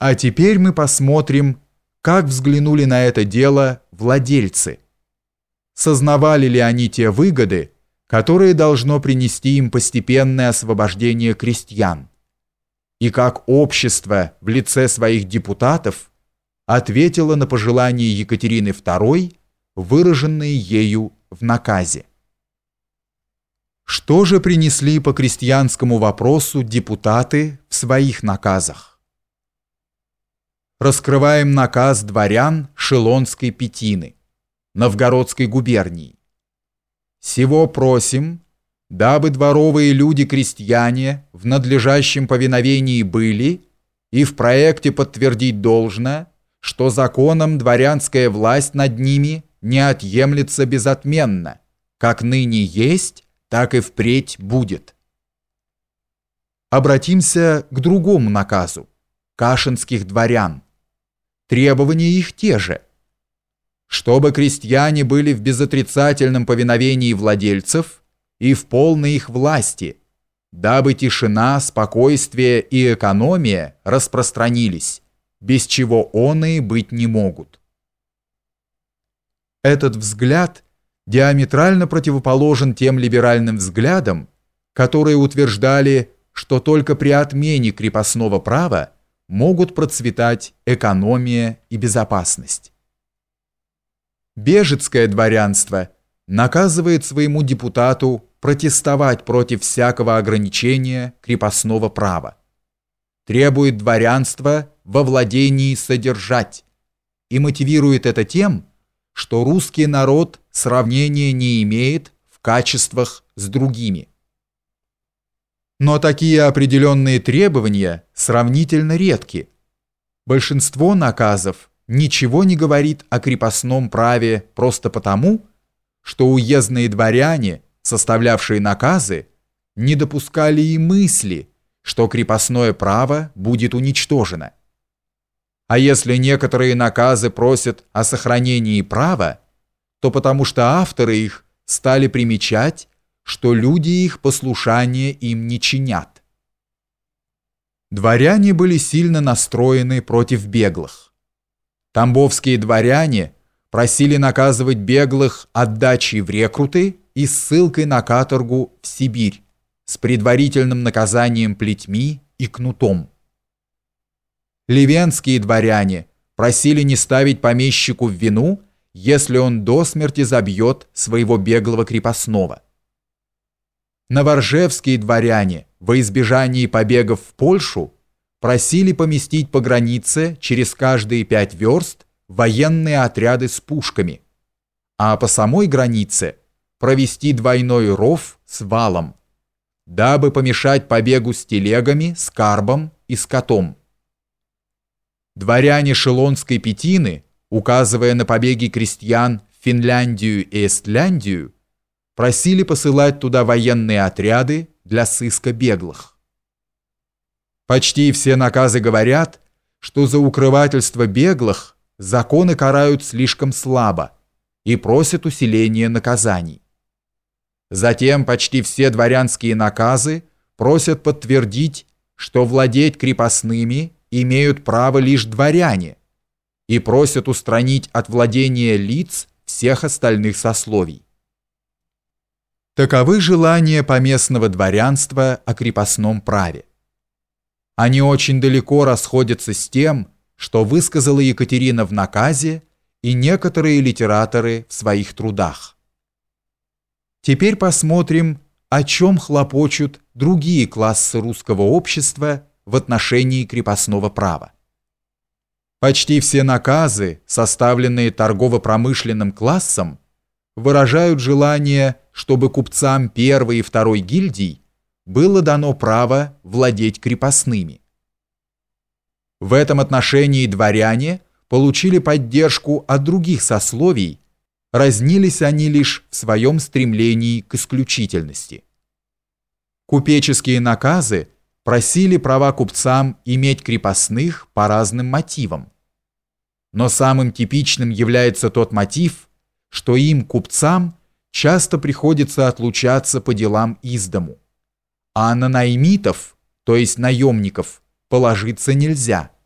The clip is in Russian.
А теперь мы посмотрим, как взглянули на это дело владельцы. Сознавали ли они те выгоды, которые должно принести им постепенное освобождение крестьян? И как общество в лице своих депутатов ответило на пожелания Екатерины II, выраженные ею в наказе. Что же принесли по крестьянскому вопросу депутаты в своих наказах? Раскрываем наказ дворян Шелонской Петины, Новгородской губернии. Сего просим, дабы дворовые люди-крестьяне в надлежащем повиновении были и в проекте подтвердить должно, что законом дворянская власть над ними не отъемлется безотменно, как ныне есть, так и впредь будет. Обратимся к другому наказу – кашинских дворян – требования их те же. Чтобы крестьяне были в безотрицательном повиновении владельцев и в полной их власти, дабы тишина, спокойствие и экономия распространились, без чего оные быть не могут. Этот взгляд диаметрально противоположен тем либеральным взглядам, которые утверждали, что только при отмене крепостного права могут процветать экономия и безопасность. Бежецкое дворянство наказывает своему депутату протестовать против всякого ограничения крепостного права, требует дворянства во владении содержать и мотивирует это тем, что русский народ сравнения не имеет в качествах с другими. Но такие определенные требования сравнительно редки. Большинство наказов ничего не говорит о крепостном праве просто потому, что уездные дворяне, составлявшие наказы, не допускали и мысли, что крепостное право будет уничтожено. А если некоторые наказы просят о сохранении права, то потому что авторы их стали примечать, что люди их послушание им не чинят. Дворяне были сильно настроены против беглых. Тамбовские дворяне просили наказывать беглых отдачей в рекруты и ссылкой на каторгу в Сибирь с предварительным наказанием плетьми и кнутом. Ливенские дворяне просили не ставить помещику в вину, если он до смерти забьет своего беглого крепостного. Новоржевские дворяне во избежании побегов в Польшу просили поместить по границе через каждые пять верст военные отряды с пушками, а по самой границе провести двойной ров с валом, дабы помешать побегу с телегами, скарбом и скотом. Дворяне Шелонской Петины, указывая на побеги крестьян в Финляндию и Эстляндию, просили посылать туда военные отряды для сыска беглых. Почти все наказы говорят, что за укрывательство беглых законы карают слишком слабо и просят усиления наказаний. Затем почти все дворянские наказы просят подтвердить, что владеть крепостными имеют право лишь дворяне и просят устранить от владения лиц всех остальных сословий. Таковы желания поместного дворянства о крепостном праве. Они очень далеко расходятся с тем, что высказала Екатерина в наказе и некоторые литераторы в своих трудах. Теперь посмотрим, о чем хлопочут другие классы русского общества в отношении крепостного права. Почти все наказы, составленные торгово-промышленным классом, выражают желание чтобы купцам первой и второй гильдий было дано право владеть крепостными. В этом отношении дворяне получили поддержку от других сословий, разнились они лишь в своем стремлении к исключительности. Купеческие наказы просили права купцам иметь крепостных по разным мотивам. Но самым типичным является тот мотив, что им, купцам, часто приходится отлучаться по делам из дому. А на наймитов, то есть наемников, положиться нельзя –